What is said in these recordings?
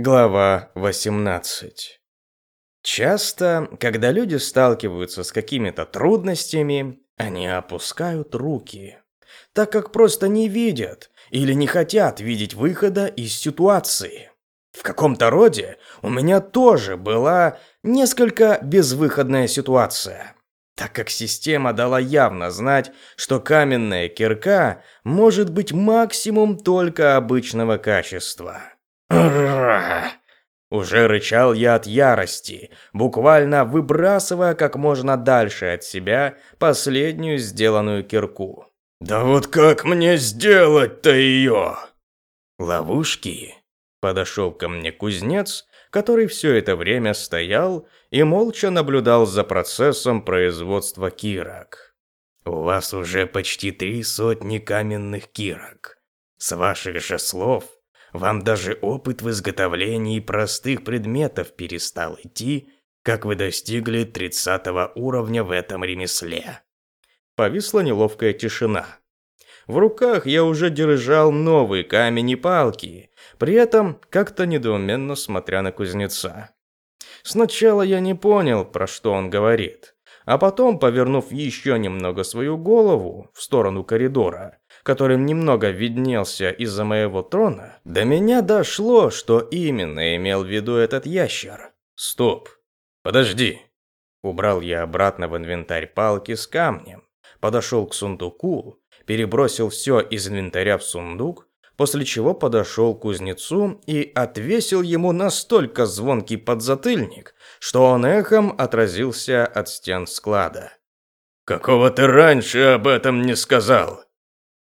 Глава 18. Часто, когда люди сталкиваются с какими-то трудностями, они опускают руки, так как просто не видят или не хотят видеть выхода из ситуации. В каком-то роде у меня тоже была несколько безвыходная ситуация, так как система дала явно знать, что каменная кирка может быть максимум только обычного качества. Уже рычал я от ярости, буквально выбрасывая как можно дальше от себя последнюю сделанную кирку. «Да вот как мне сделать-то ее?» «Ловушки?» Подошел ко мне кузнец, который все это время стоял и молча наблюдал за процессом производства кирок. «У вас уже почти три сотни каменных кирок. С ваших же слов, вам даже опыт в изготовлении простых предметов перестал идти, как вы достигли 30 уровня в этом ремесле. Повисла неловкая тишина. В руках я уже держал новый камень и палки, при этом как-то недоуменно смотря на кузнеца. Сначала я не понял, про что он говорит, а потом, повернув еще немного свою голову в сторону коридора, которым немного виднелся из-за моего трона, до меня дошло, что именно имел в виду этот ящер. Стоп. Подожди. Убрал я обратно в инвентарь палки с камнем, подошел к сундуку, перебросил все из инвентаря в сундук, после чего подошел к кузнецу и отвесил ему настолько звонкий подзатыльник, что он эхом отразился от стен склада. «Какого ты раньше об этом не сказал?»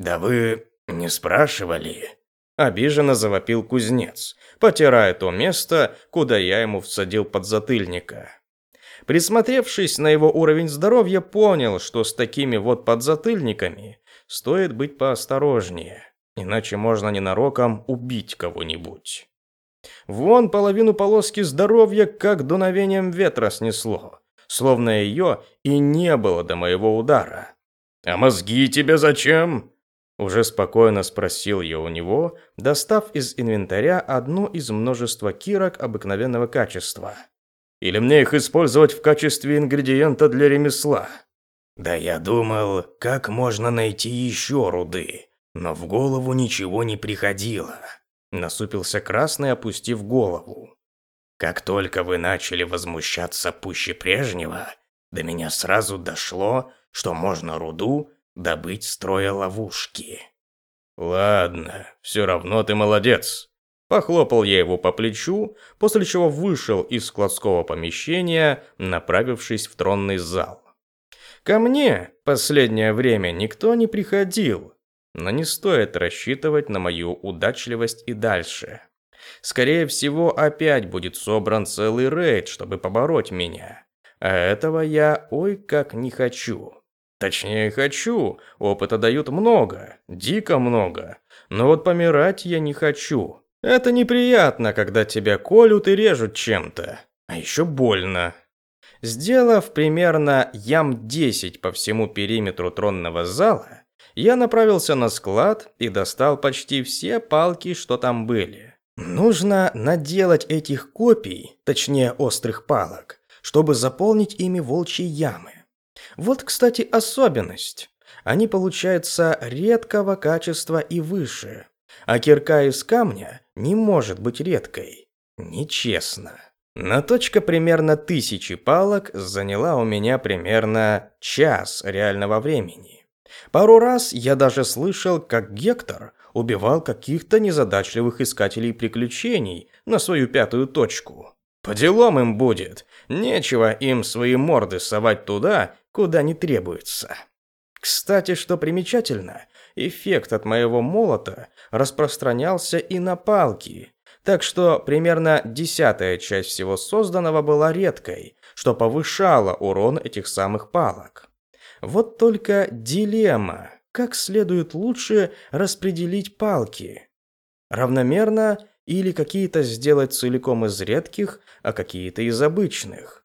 «Да вы не спрашивали?» Обиженно завопил кузнец, потирая то место, куда я ему всадил подзатыльника. Присмотревшись на его уровень здоровья, понял, что с такими вот подзатыльниками стоит быть поосторожнее, иначе можно ненароком убить кого-нибудь. Вон половину полоски здоровья как дуновением ветра снесло, словно ее и не было до моего удара. «А мозги тебе зачем?» Уже спокойно спросил я у него, достав из инвентаря одну из множества кирок обыкновенного качества. Или мне их использовать в качестве ингредиента для ремесла? Да я думал, как можно найти еще руды, но в голову ничего не приходило. Насупился красный, опустив голову. Как только вы начали возмущаться пуще прежнего, до меня сразу дошло, что можно руду добыть строя ловушки. Ладно, все равно ты молодец. Похлопал я его по плечу, после чего вышел из складского помещения, направившись в тронный зал. Ко мне последнее время никто не приходил, но не стоит рассчитывать на мою удачливость и дальше. Скорее всего, опять будет собран целый рейд, чтобы побороть меня. А этого я ой как не хочу. Точнее, хочу. Опыта дают много, дико много. Но вот помирать я не хочу. Это неприятно, когда тебя колют и режут чем-то. А еще больно. Сделав примерно ям 10 по всему периметру тронного зала, я направился на склад и достал почти все палки, что там были. Нужно наделать этих копий, точнее острых палок, чтобы заполнить ими волчьи ямы. Вот, кстати, особенность. Они получаются редкого качества и выше. А кирка из камня не может быть редкой. Нечестно. Наточка примерно тысячи палок заняла у меня примерно час реального времени. Пару раз я даже слышал, как Гектор убивал каких-то незадачливых искателей приключений на свою пятую точку. По делам им будет. Нечего им свои морды совать туда, куда не требуется. Кстати, что примечательно, эффект от моего молота распространялся и на палки, так что примерно десятая часть всего созданного была редкой, что повышало урон этих самых палок. Вот только дилемма, как следует лучше распределить палки. Равномерно или какие-то сделать целиком из редких, а какие-то из обычных.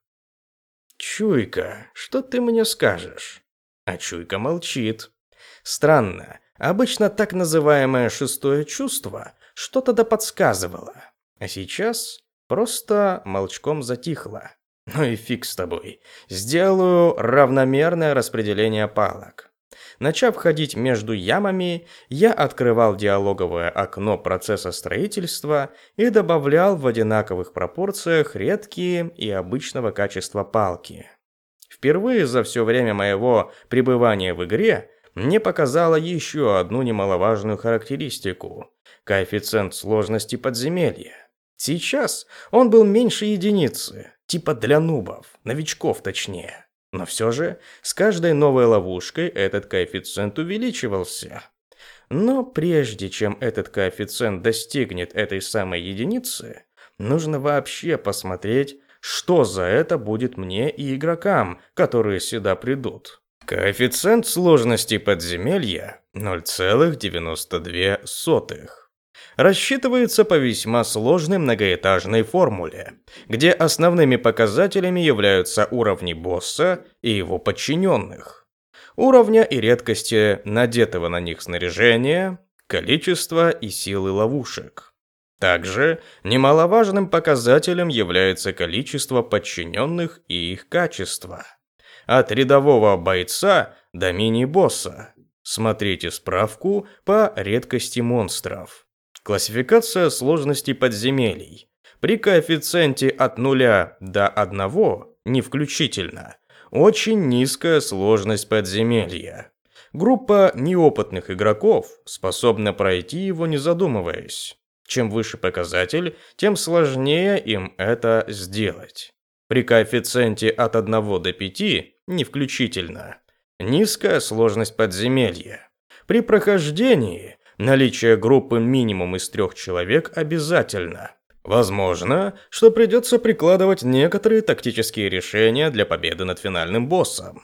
«Чуйка, что ты мне скажешь?» А Чуйка молчит. Странно, обычно так называемое шестое чувство что-то да подсказывало. А сейчас просто молчком затихло. Ну и фиг с тобой. Сделаю равномерное распределение палок. Начав ходить между ямами, я открывал диалоговое окно процесса строительства и добавлял в одинаковых пропорциях редкие и обычного качества палки. Впервые за все время моего пребывания в игре мне показала еще одну немаловажную характеристику – коэффициент сложности подземелья. Сейчас он был меньше единицы, типа для нубов, новичков точнее. Но все же, с каждой новой ловушкой этот коэффициент увеличивался. Но прежде чем этот коэффициент достигнет этой самой единицы, нужно вообще посмотреть, что за это будет мне и игрокам, которые сюда придут. Коэффициент сложности подземелья 0,92. Рассчитывается по весьма сложной многоэтажной формуле, где основными показателями являются уровни босса и его подчиненных, уровня и редкости надетого на них снаряжения, количество и силы ловушек. Также немаловажным показателем является количество подчиненных и их качество. От рядового бойца до мини-босса. Смотрите справку по редкости монстров. Классификация сложности подземелий. При коэффициенте от 0 до 1, не включительно, очень низкая сложность подземелья. Группа неопытных игроков способна пройти его не задумываясь. Чем выше показатель, тем сложнее им это сделать. При коэффициенте от 1 до 5, не включительно, низкая сложность подземелья. При прохождении наличие группы минимум из трех человек обязательно. Возможно, что придется прикладывать некоторые тактические решения для победы над финальным боссом.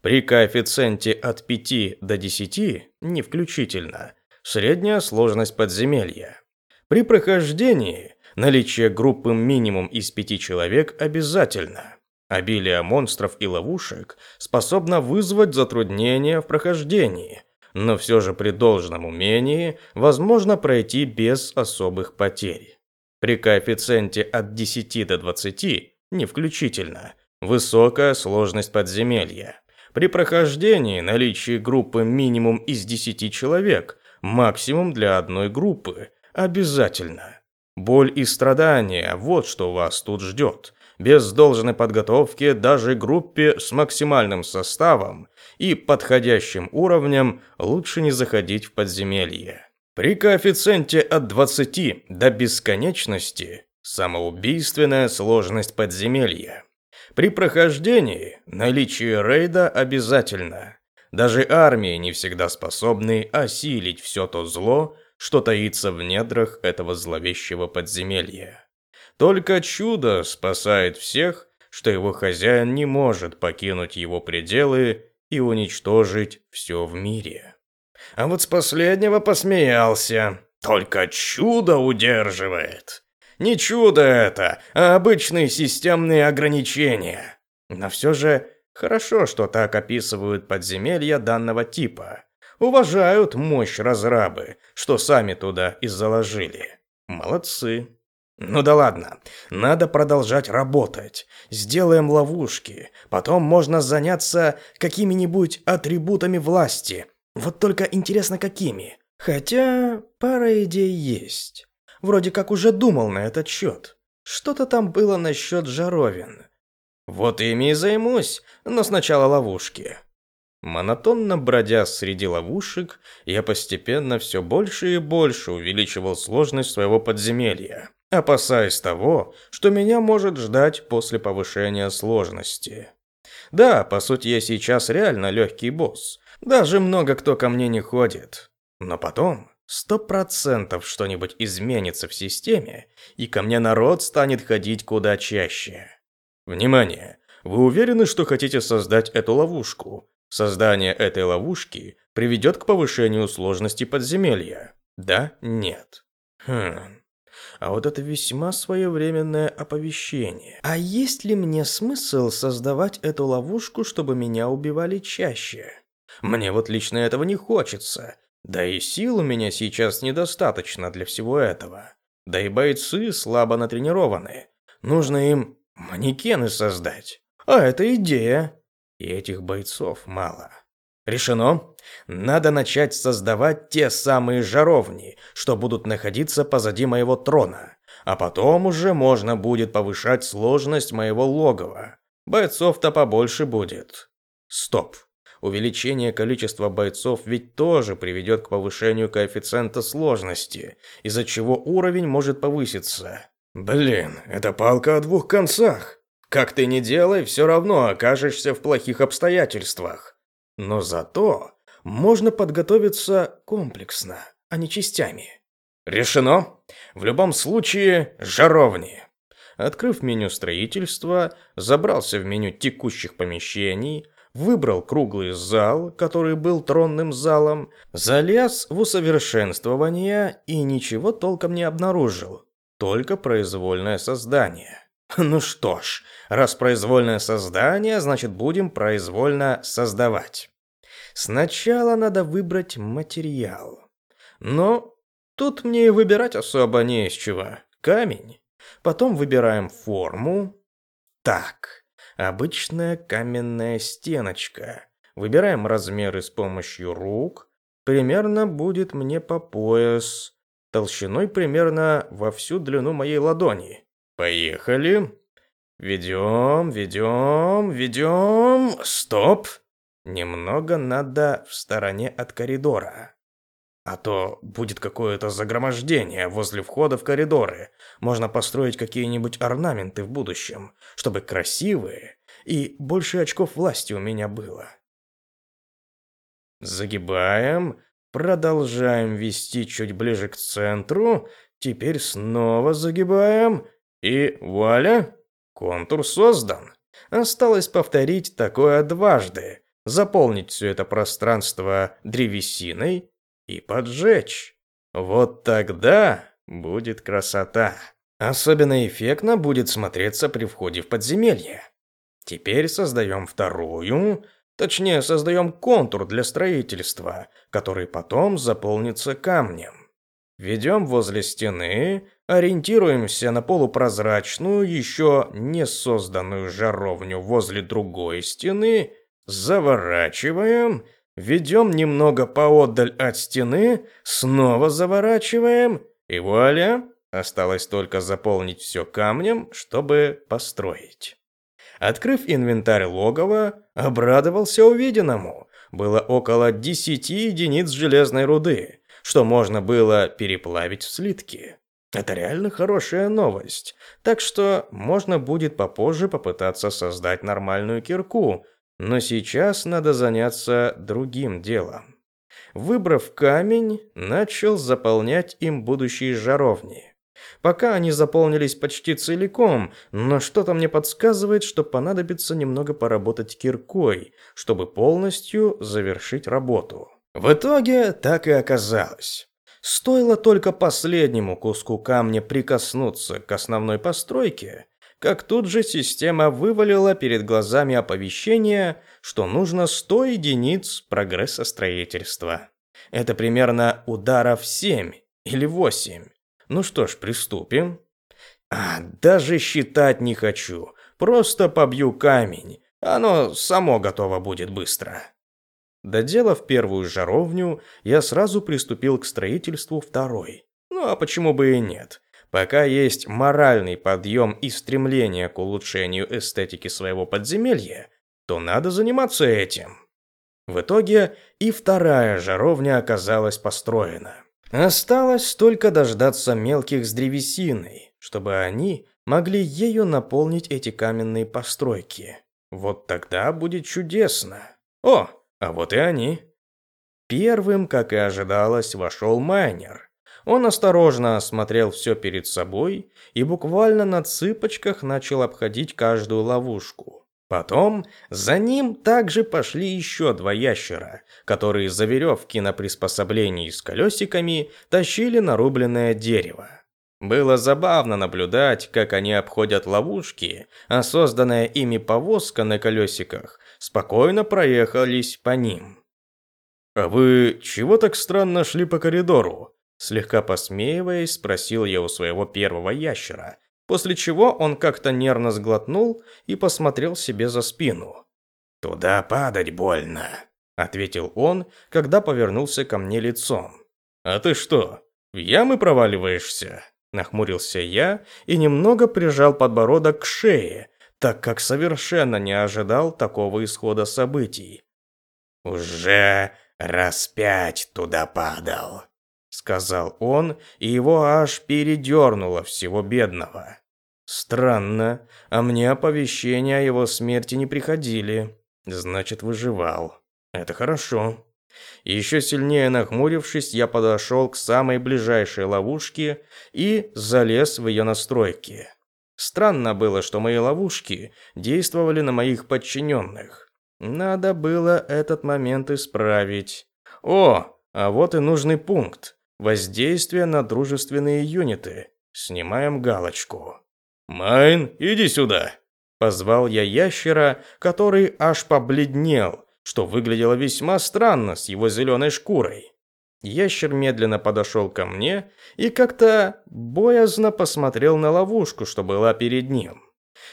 При коэффициенте от 5 до 10, не включительно, средняя сложность подземелья. При прохождении наличие группы минимум из пяти человек обязательно. Обилие монстров и ловушек способно вызвать затруднения в прохождении, но все же при должном умении возможно пройти без особых потерь. При коэффициенте от 10 до 20, не включительно, высокая сложность подземелья. При прохождении наличие группы минимум из 10 человек, максимум для одной группы, Обязательно. Боль и страдания – вот что вас тут ждет. Без должной подготовки даже группе с максимальным составом и подходящим уровнем лучше не заходить в подземелье. При коэффициенте от 20 до бесконечности – самоубийственная сложность подземелья. При прохождении наличие рейда обязательно. Даже армии не всегда способны осилить все то зло, что таится в недрах этого зловещего подземелья. Только чудо спасает всех, что его хозяин не может покинуть его пределы и уничтожить все в мире. А вот с последнего посмеялся. Только чудо удерживает. Не чудо это, а обычные системные ограничения. Но все же хорошо, что так описывают подземелья данного типа уважают мощь разрабы, что сами туда и заложили. Молодцы. Ну да ладно, надо продолжать работать. Сделаем ловушки, потом можно заняться какими-нибудь атрибутами власти. Вот только интересно, какими. Хотя пара идей есть. Вроде как уже думал на этот счет. Что-то там было насчет жаровин. Вот ими и займусь, но сначала ловушки. Монотонно бродя среди ловушек, я постепенно все больше и больше увеличивал сложность своего подземелья, опасаясь того, что меня может ждать после повышения сложности. Да, по сути, я сейчас реально легкий босс. Даже много кто ко мне не ходит. Но потом сто процентов что-нибудь изменится в системе, и ко мне народ станет ходить куда чаще. Внимание! Вы уверены, что хотите создать эту ловушку? Создание этой ловушки приведет к повышению сложности подземелья. Да? Нет. Хм. А вот это весьма своевременное оповещение. А есть ли мне смысл создавать эту ловушку, чтобы меня убивали чаще? Мне вот лично этого не хочется. Да и сил у меня сейчас недостаточно для всего этого. Да и бойцы слабо натренированы. Нужно им манекены создать. А это идея. И этих бойцов мало. Решено. Надо начать создавать те самые жаровни, что будут находиться позади моего трона. А потом уже можно будет повышать сложность моего логова. Бойцов-то побольше будет. Стоп. Увеличение количества бойцов ведь тоже приведет к повышению коэффициента сложности, из-за чего уровень может повыситься. Блин, это палка о двух концах. Как ты ни делай, все равно окажешься в плохих обстоятельствах. Но зато можно подготовиться комплексно, а не частями. Решено. В любом случае, жаровни. Открыв меню строительства, забрался в меню текущих помещений, выбрал круглый зал, который был тронным залом, залез в усовершенствование и ничего толком не обнаружил. Только произвольное создание. Ну что ж, раз произвольное создание, значит будем произвольно создавать. Сначала надо выбрать материал. Но тут мне и выбирать особо не из чего. Камень. Потом выбираем форму. Так, обычная каменная стеночка. Выбираем размеры с помощью рук. Примерно будет мне по пояс. Толщиной примерно во всю длину моей ладони. Поехали. Ведем, ведем, ведем. Стоп. Немного надо в стороне от коридора. А то будет какое-то загромождение возле входа в коридоры. Можно построить какие-нибудь орнаменты в будущем, чтобы красивые и больше очков власти у меня было. Загибаем, продолжаем вести чуть ближе к центру, теперь снова загибаем и вуаля, контур создан. Осталось повторить такое дважды, заполнить все это пространство древесиной и поджечь. Вот тогда будет красота. Особенно эффектно будет смотреться при входе в подземелье. Теперь создаем вторую, точнее создаем контур для строительства, который потом заполнится камнем. Ведем возле стены, ориентируемся на полупрозрачную, еще не созданную жаровню возле другой стены, заворачиваем Ведем немного поотдаль от стены, снова заворачиваем, и вуаля, осталось только заполнить все камнем, чтобы построить. Открыв инвентарь логова, обрадовался увиденному. Было около 10 единиц железной руды, что можно было переплавить в слитки. Это реально хорошая новость. Так что можно будет попозже попытаться создать нормальную кирку, но сейчас надо заняться другим делом. Выбрав камень, начал заполнять им будущие жаровни. Пока они заполнились почти целиком, но что-то мне подсказывает, что понадобится немного поработать киркой, чтобы полностью завершить работу. В итоге так и оказалось. Стоило только последнему куску камня прикоснуться к основной постройке, как тут же система вывалила перед глазами оповещение, что нужно 100 единиц прогресса строительства. Это примерно ударов 7 или 8. Ну что ж, приступим. А, даже считать не хочу. Просто побью камень. Оно само готово будет быстро. Доделав первую жаровню, я сразу приступил к строительству второй. Ну а почему бы и нет? Пока есть моральный подъем и стремление к улучшению эстетики своего подземелья, то надо заниматься этим. В итоге и вторая жаровня оказалась построена. Осталось только дождаться мелких с древесиной, чтобы они могли ею наполнить эти каменные постройки. Вот тогда будет чудесно. О, а вот и они. Первым, как и ожидалось, вошел майнер. Он осторожно осмотрел все перед собой и буквально на цыпочках начал обходить каждую ловушку. Потом за ним также пошли еще два ящера, которые за веревки на приспособлении с колесиками тащили нарубленное дерево. Было забавно наблюдать, как они обходят ловушки, а созданная ими повозка на колесиках спокойно проехались по ним. «А вы чего так странно шли по коридору?» Слегка посмеиваясь, спросил я у своего первого ящера, после чего он как-то нервно сглотнул и посмотрел себе за спину. «Туда падать больно», — ответил он, когда повернулся ко мне лицом. «А ты что, в ямы проваливаешься?» Нахмурился я и немного прижал подбородок к шее, так как совершенно не ожидал такого исхода событий. «Уже раз пять туда падал», — сказал он, и его аж передернуло всего бедного. Странно, а мне оповещения о его смерти не приходили. Значит, выживал. Это хорошо. Еще сильнее нахмурившись, я подошел к самой ближайшей ловушке и залез в ее настройки. Странно было, что мои ловушки действовали на моих подчиненных. Надо было этот момент исправить. О, а вот и нужный пункт. Воздействие на дружественные юниты. Снимаем галочку. «Майн, иди сюда!» Позвал я ящера, который аж побледнел, что выглядело весьма странно с его зеленой шкурой. Ящер медленно подошел ко мне и как-то боязно посмотрел на ловушку, что была перед ним.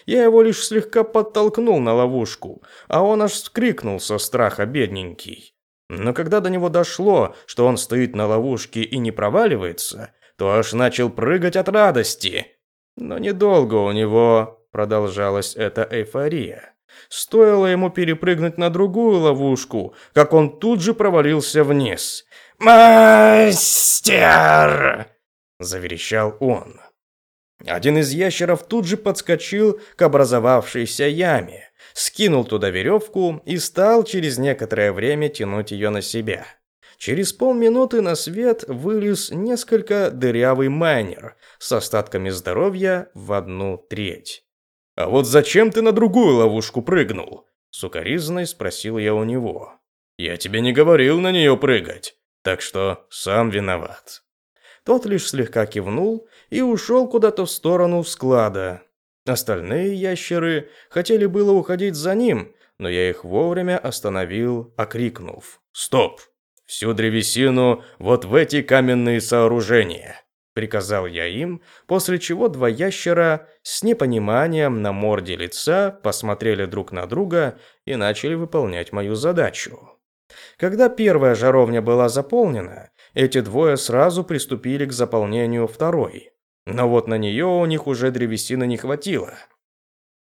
Я его лишь слегка подтолкнул на ловушку, а он аж вскрикнул со страха бедненький. Но когда до него дошло, что он стоит на ловушке и не проваливается, то аж начал прыгать от радости. Но недолго у него продолжалась эта эйфория. Стоило ему перепрыгнуть на другую ловушку, как он тут же провалился вниз. «Мастер!» – заверещал он. Один из ящеров тут же подскочил к образовавшейся яме, скинул туда веревку и стал через некоторое время тянуть ее на себя. Через полминуты на свет вылез несколько дырявый майнер с остатками здоровья в одну треть. «А вот зачем ты на другую ловушку прыгнул?» Сукаризной спросил я у него. «Я тебе не говорил на нее прыгать, так что сам виноват». Тот лишь слегка кивнул и ушел куда-то в сторону склада. Остальные ящеры хотели было уходить за ним, но я их вовремя остановил, окрикнув. «Стоп! Всю древесину вот в эти каменные сооружения!» Приказал я им, после чего два ящера с непониманием на морде лица посмотрели друг на друга и начали выполнять мою задачу. Когда первая жаровня была заполнена, эти двое сразу приступили к заполнению второй. Но вот на нее у них уже древесины не хватило.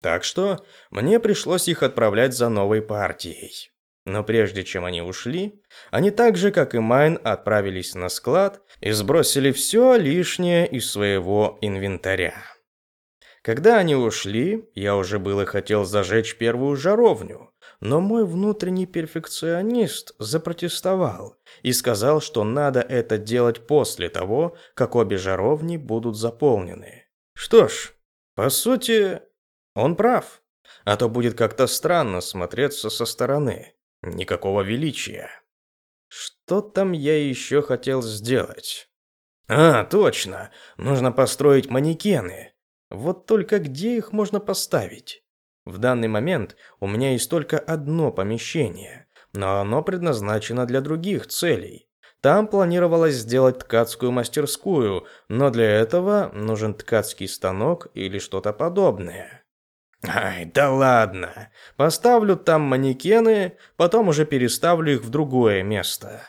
Так что мне пришлось их отправлять за новой партией. Но прежде чем они ушли, они так же, как и Майн, отправились на склад и сбросили все лишнее из своего инвентаря. Когда они ушли, я уже было хотел зажечь первую жаровню, но мой внутренний перфекционист запротестовал и сказал, что надо это делать после того, как обе жаровни будут заполнены. Что ж, по сути, он прав, а то будет как-то странно смотреться со стороны. Никакого величия. Что там я еще хотел сделать? А, точно, нужно построить манекены. Вот только где их можно поставить? В данный момент у меня есть только одно помещение, но оно предназначено для других целей. Там планировалось сделать ткацкую мастерскую, но для этого нужен ткацкий станок или что-то подобное. Ай, да ладно. Поставлю там манекены, потом уже переставлю их в другое место.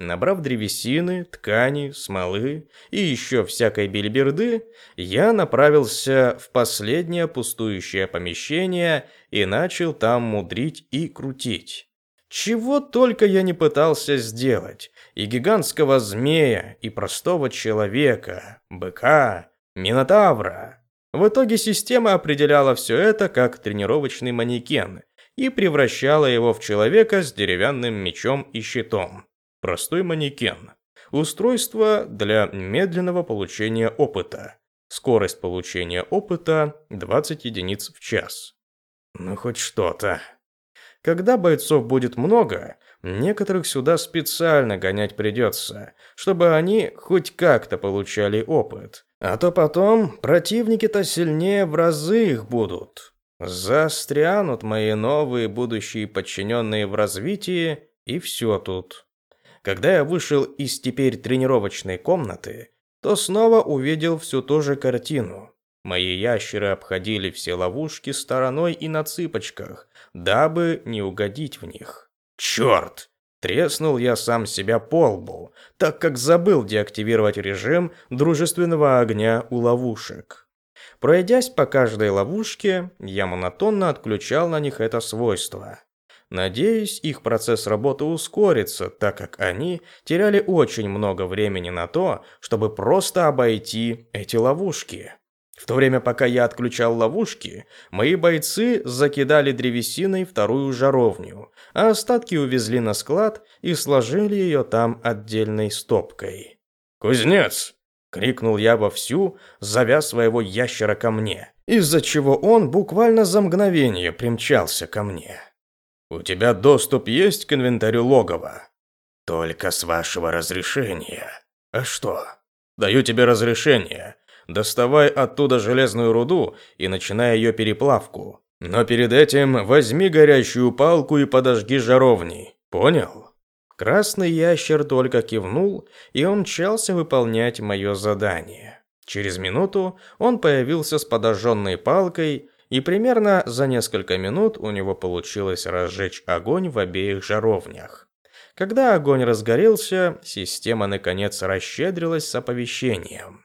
Набрав древесины, ткани, смолы и еще всякой бельберды, я направился в последнее пустующее помещение и начал там мудрить и крутить. Чего только я не пытался сделать. И гигантского змея, и простого человека, быка, минотавра. В итоге система определяла все это как тренировочный манекен и превращала его в человека с деревянным мечом и щитом. Простой манекен. Устройство для медленного получения опыта. Скорость получения опыта 20 единиц в час. Ну хоть что-то. Когда бойцов будет много, некоторых сюда специально гонять придется, чтобы они хоть как-то получали опыт. А то потом противники-то сильнее в разы их будут. Застрянут мои новые будущие подчиненные в развитии, и все тут. Когда я вышел из теперь тренировочной комнаты, то снова увидел всю ту же картину. Мои ящеры обходили все ловушки стороной и на цыпочках, дабы не угодить в них. Черт! Треснул я сам себя по лбу, так как забыл деактивировать режим дружественного огня у ловушек. Пройдясь по каждой ловушке, я монотонно отключал на них это свойство. Надеюсь, их процесс работы ускорится, так как они теряли очень много времени на то, чтобы просто обойти эти ловушки. В то время, пока я отключал ловушки, мои бойцы закидали древесиной вторую жаровню, а остатки увезли на склад и сложили ее там отдельной стопкой. «Кузнец!» — крикнул я вовсю, зовя своего ящера ко мне, из-за чего он буквально за мгновение примчался ко мне. «У тебя доступ есть к инвентарю логова?» «Только с вашего разрешения. А что?» «Даю тебе разрешение, Доставай оттуда железную руду и начинай ее переплавку. Но перед этим возьми горящую палку и подожги жаровни. Понял? Красный ящер только кивнул, и он мчался выполнять мое задание. Через минуту он появился с подожженной палкой, и примерно за несколько минут у него получилось разжечь огонь в обеих жаровнях. Когда огонь разгорелся, система наконец расщедрилась с оповещением.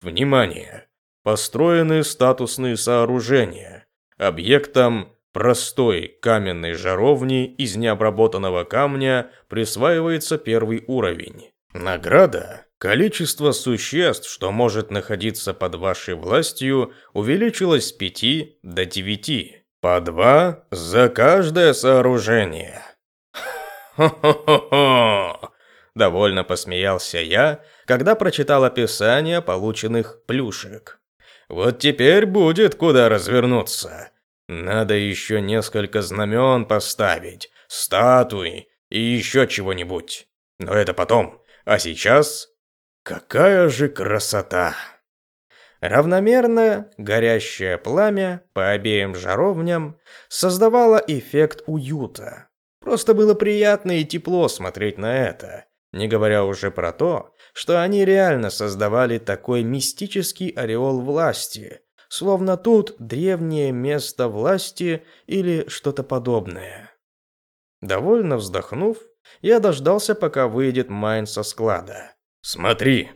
Внимание! Построены статусные сооружения. Объектам простой каменной жаровни из необработанного камня присваивается первый уровень. Награда Количество существ, что может находиться под вашей властью, увеличилось с 5 до 9. По 2 за каждое сооружение. Хо-хо-хо! Довольно посмеялся я, когда прочитал описание полученных плюшек. Вот теперь будет куда развернуться. Надо еще несколько знамен поставить, статуи и еще чего-нибудь. Но это потом. А сейчас... Какая же красота! Равномерно горящее пламя по обеим жаровням создавало эффект уюта. Просто было приятно и тепло смотреть на это, не говоря уже про то, что они реально создавали такой мистический ореол власти, словно тут древнее место власти или что-то подобное. Довольно вздохнув, я дождался, пока выйдет Майн со склада. «Смотри,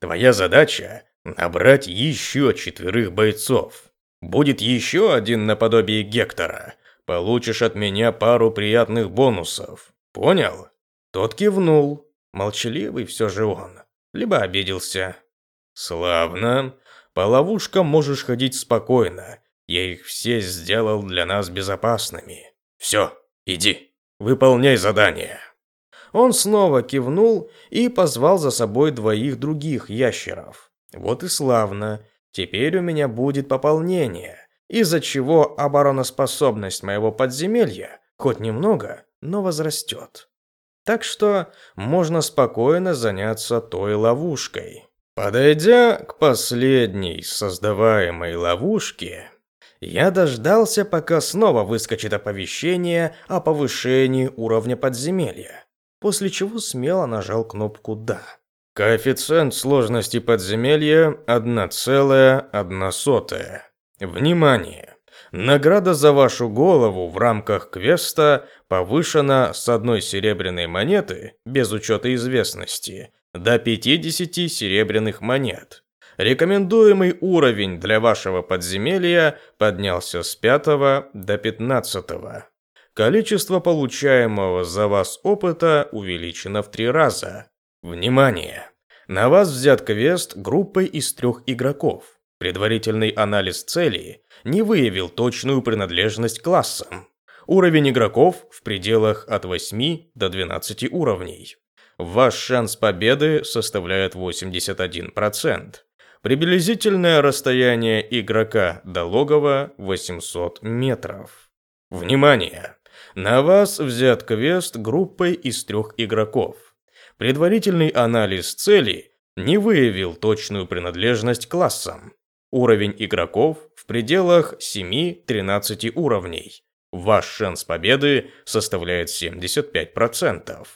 твоя задача — набрать еще четверых бойцов. Будет еще один наподобие Гектора. Получишь от меня пару приятных бонусов. Понял?» Тот кивнул, Молчаливый все же он. Либо обиделся. «Славно. По ловушкам можешь ходить спокойно. Я их все сделал для нас безопасными. Все, иди, выполняй задание». Он снова кивнул и позвал за собой двоих других ящеров. Вот и славно. Теперь у меня будет пополнение, из-за чего обороноспособность моего подземелья хоть немного, но возрастет. Так что можно спокойно заняться той ловушкой. Подойдя к последней создаваемой ловушке, я дождался, пока снова выскочит оповещение о повышении уровня подземелья, после чего смело нажал кнопку «Да». Коэффициент сложности подземелья 1,1. Внимание! Награда за вашу голову в рамках квеста повышена с одной серебряной монеты, без учета известности, до 50 серебряных монет. Рекомендуемый уровень для вашего подземелья поднялся с 5 до 15. Количество получаемого за вас опыта увеличено в три раза. Внимание! На вас взят квест группой из трех игроков. Предварительный анализ целей не выявил точную принадлежность классам. Уровень игроков в пределах от 8 до 12 уровней. Ваш шанс победы составляет 81%. Приблизительное расстояние игрока до логова 800 метров. Внимание! На вас взят квест группой из трех игроков. Предварительный анализ цели не выявил точную принадлежность классам. Уровень игроков в пределах 7-13 уровней. Ваш шанс победы составляет 75%.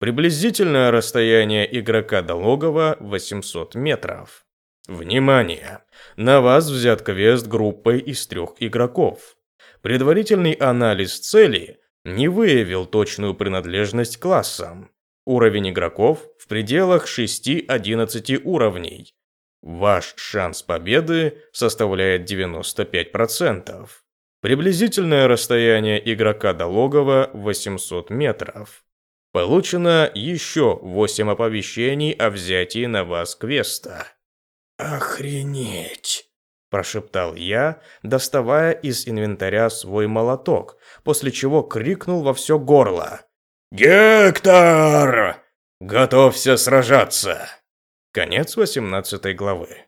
Приблизительное расстояние игрока до логова 800 метров. Внимание! На вас взят квест группой из трех игроков. Предварительный анализ цели не выявил точную принадлежность классам. Уровень игроков в пределах 6-11 уровней. Ваш шанс победы составляет 95%. Приблизительное расстояние игрока до логова 800 метров. Получено еще 8 оповещений о взятии на вас квеста. «Охренеть!» – прошептал я, доставая из инвентаря свой молоток, после чего крикнул во все горло. «Гектор! Готовься сражаться!» Конец 18 главы.